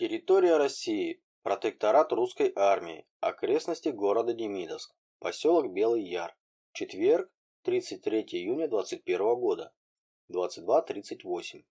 Территория России. Протекторат русской армии. Окрестности города Демидовск. Поселок Белый Яр. Четверг, 33 июня 21 года. 22.38.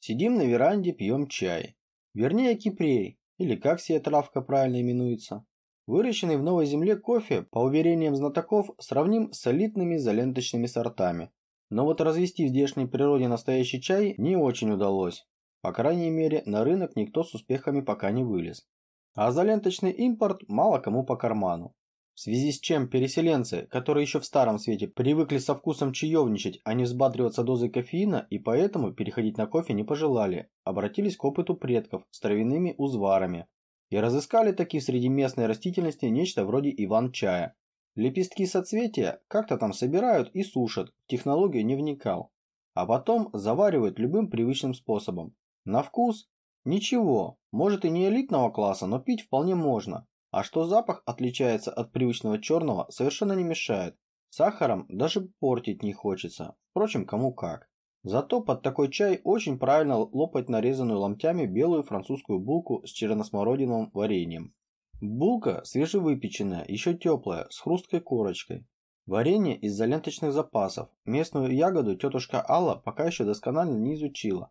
Сидим на веранде, пьем чай. Вернее, кипрей, или как сия травка правильно именуется. Выращенный в новой земле кофе, по уверениям знатоков, сравним с элитными заленточными сортами. Но вот развести в здешней природе настоящий чай не очень удалось. По крайней мере, на рынок никто с успехами пока не вылез. А заленточный импорт мало кому по карману. В связи с чем переселенцы, которые еще в старом свете привыкли со вкусом чаевничать, а не взбадриваться дозой кофеина и поэтому переходить на кофе не пожелали, обратились к опыту предков с травяными узварами и разыскали такие среди местной растительности нечто вроде иван-чая. Лепестки соцветия как-то там собирают и сушат, технологию не вникал. А потом заваривают любым привычным способом. На вкус? Ничего, может и не элитного класса, но пить вполне можно. А что запах отличается от привычного черного, совершенно не мешает. Сахаром даже портить не хочется. Впрочем, кому как. Зато под такой чай очень правильно лопать нарезанную ломтями белую французскую булку с черносмородиновым вареньем. Булка свежевыпеченная, еще теплая, с хрусткой корочкой. Варенье из-за ленточных запасов. Местную ягоду тетушка Алла пока еще досконально не изучила.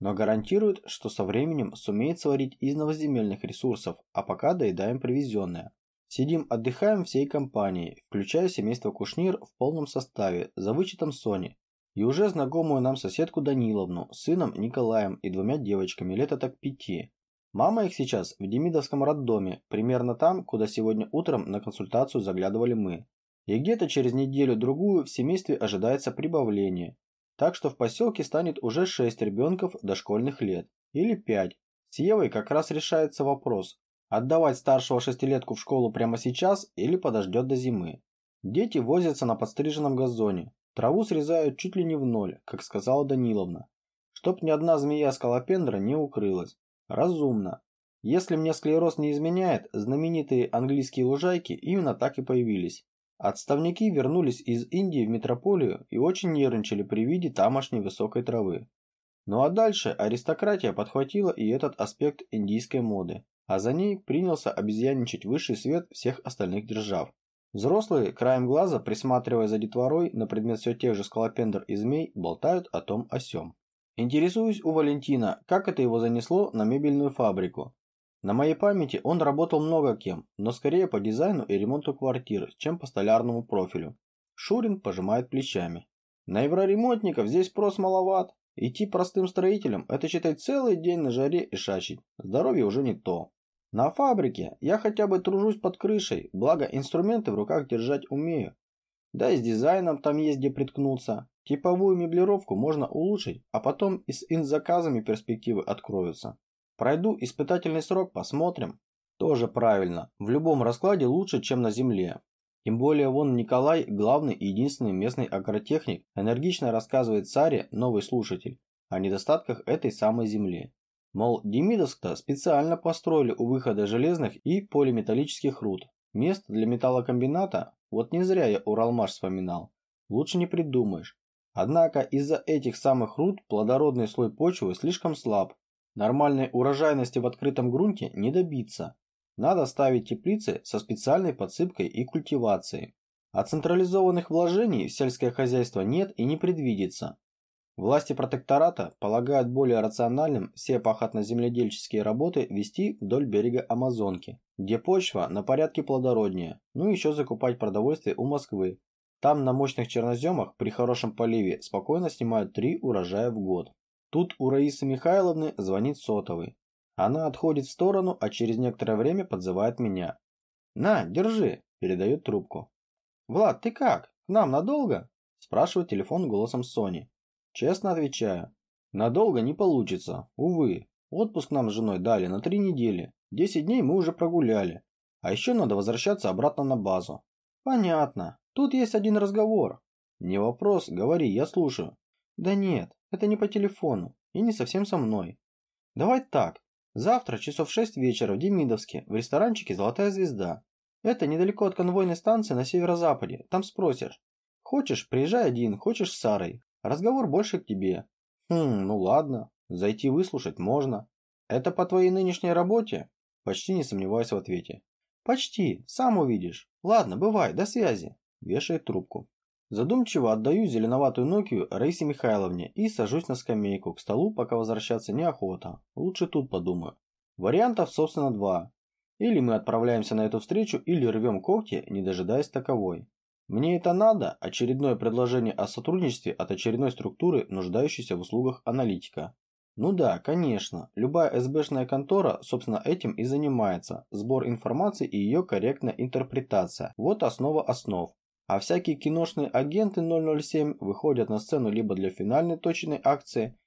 Но гарантирует, что со временем сумеет сварить из новоземельных ресурсов, а пока доедаем привезенное. Сидим, отдыхаем всей компанией, включая семейство Кушнир в полном составе, за вычетом Сони, и уже знакомую нам соседку Даниловну, сыном Николаем и двумя девочками лет так пяти. Мама их сейчас в Демидовском роддоме, примерно там, куда сегодня утром на консультацию заглядывали мы. И где-то через неделю-другую в семействе ожидается прибавление. Так что в поселке станет уже шесть ребенков дошкольных лет. Или пять. С Евой как раз решается вопрос, отдавать старшего шестилетку в школу прямо сейчас или подождет до зимы. Дети возятся на подстриженном газоне. Траву срезают чуть ли не в ноль, как сказала Даниловна. Чтоб ни одна змея скалопендра не укрылась. Разумно. Если мне склероз не изменяет, знаменитые английские лужайки именно так и появились. Отставники вернулись из Индии в метрополию и очень нервничали при виде тамошней высокой травы. Ну а дальше аристократия подхватила и этот аспект индийской моды, а за ней принялся обезьянничать высший свет всех остальных держав. Взрослые, краем глаза, присматривая за детворой на предмет все тех же скалопендр и змей, болтают о том о сём. Интересуюсь у Валентина, как это его занесло на мебельную фабрику. На моей памяти он работал много кем, но скорее по дизайну и ремонту квартир, чем по столярному профилю. Шурин пожимает плечами. На евроремонтников здесь спрос маловат. Идти простым строителем – это считать целый день на жаре и шачить. Здоровье уже не то. На фабрике я хотя бы тружусь под крышей, благо инструменты в руках держать умею. Да и с дизайном там есть где приткнуться. Типовую меблировку можно улучшить, а потом и с инзаказами перспективы откроются. Пройду испытательный срок, посмотрим. Тоже правильно. В любом раскладе лучше, чем на земле. Тем более вон Николай, главный и единственный местный агротехник, энергично рассказывает Саре, новый слушатель, о недостатках этой самой земли. Мол, Демидовск-то специально построили у выхода железных и полиметаллических руд. Место для металлокомбината, вот не зря я Уралмаш вспоминал, лучше не придумаешь. Однако из-за этих самых руд плодородный слой почвы слишком слаб. Нормальной урожайности в открытом грунте не добиться. Надо ставить теплицы со специальной подсыпкой и культивацией. А централизованных вложений в сельское хозяйство нет и не предвидится. Власти протектората полагают более рациональным все пахотно-земледельческие работы вести вдоль берега Амазонки, где почва на порядке плодороднее, ну и еще закупать продовольствие у Москвы, там на мощных черноземах при хорошем поливе спокойно снимают три урожая в год. Тут у Раисы Михайловны звонит сотовый. Она отходит в сторону, а через некоторое время подзывает меня. «На, держи», – передает трубку. «Влад, ты как? К нам надолго?» – спрашивает телефон голосом Сони. Честно отвечаю. «Надолго не получится, увы. Отпуск нам с женой дали на три недели. Десять дней мы уже прогуляли. А еще надо возвращаться обратно на базу». «Понятно. Тут есть один разговор. Не вопрос, говори, я слушаю. Да нет, это не по телефону и не совсем со мной. Давай так. Завтра часов шесть вечера в Демидовске в ресторанчике «Золотая звезда». Это недалеко от конвойной станции на северо-западе. Там спросишь. Хочешь, приезжай один, хочешь с Сарой. Разговор больше к тебе. Хм, ну ладно. Зайти выслушать можно. Это по твоей нынешней работе? Почти не сомневаюсь в ответе. Почти, сам увидишь. Ладно, бывай, до связи. Вешает трубку. Задумчиво отдаю зеленоватую Нокию Раисе Михайловне и сажусь на скамейку. К столу пока возвращаться неохота. Лучше тут подумаю. Вариантов, собственно, два. Или мы отправляемся на эту встречу, или рвем когти, не дожидаясь таковой. Мне это надо? Очередное предложение о сотрудничестве от очередной структуры, нуждающейся в услугах аналитика. Ну да, конечно. Любая СБшная контора, собственно, этим и занимается. Сбор информации и ее корректная интерпретация. Вот основа основ. А всякие киношные агенты 007 выходят на сцену либо для финальной точной акции,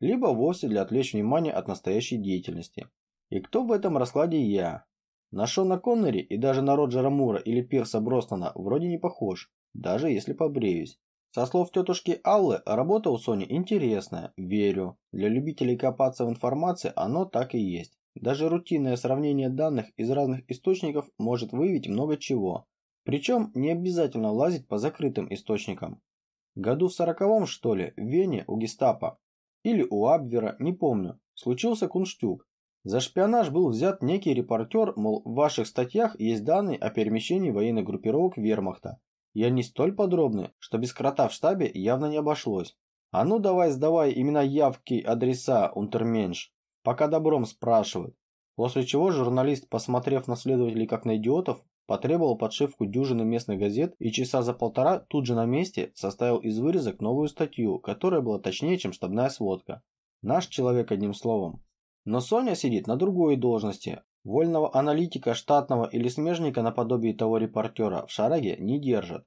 либо вовсе для отвлечь внимание от настоящей деятельности. И кто в этом раскладе я? На Шона Коннери и даже на Роджера Мура или Пирса Броснана вроде не похож, даже если побреюсь. Со слов тетушки Аллы, работа у Сони интересная, верю. Для любителей копаться в информации оно так и есть. Даже рутинное сравнение данных из разных источников может выявить много чего. Причем не обязательно лазить по закрытым источникам. Году в сороковом, что ли, в Вене у гестапо или у Абвера, не помню, случился кунштюк. За шпионаж был взят некий репортер, мол, в ваших статьях есть данные о перемещении военных группировок вермахта. И они столь подробны, что без крота в штабе явно не обошлось. А ну давай сдавай имена явки, адреса, унтерменш. Пока добром спрашивают. После чего журналист, посмотрев на следователей как на идиотов, Потребовал подшивку дюжины местных газет и часа за полтора тут же на месте составил из вырезок новую статью, которая была точнее, чем штабная сводка. Наш человек одним словом. Но Соня сидит на другой должности. Вольного аналитика, штатного или смежника наподобие того репортера в шараге не держат.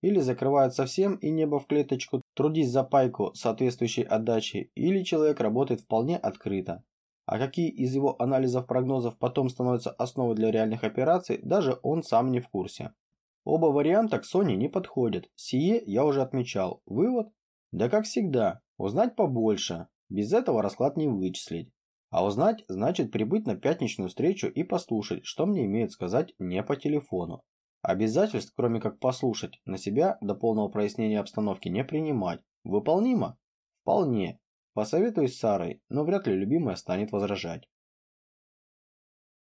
Или закрывают совсем и небо в клеточку, трудись за пайку соответствующей отдачи, или человек работает вполне открыто. А какие из его анализов прогнозов потом становятся основой для реальных операций, даже он сам не в курсе. Оба варианта к Sony не подходят. Сие я уже отмечал. Вывод? Да как всегда, узнать побольше. Без этого расклад не вычислить. А узнать значит прибыть на пятничную встречу и послушать, что мне имеют сказать не по телефону. Обязательств, кроме как послушать, на себя до полного прояснения обстановки не принимать. Выполнимо? Вполне. Посоветуюсь с Сарой, но вряд ли любимая станет возражать.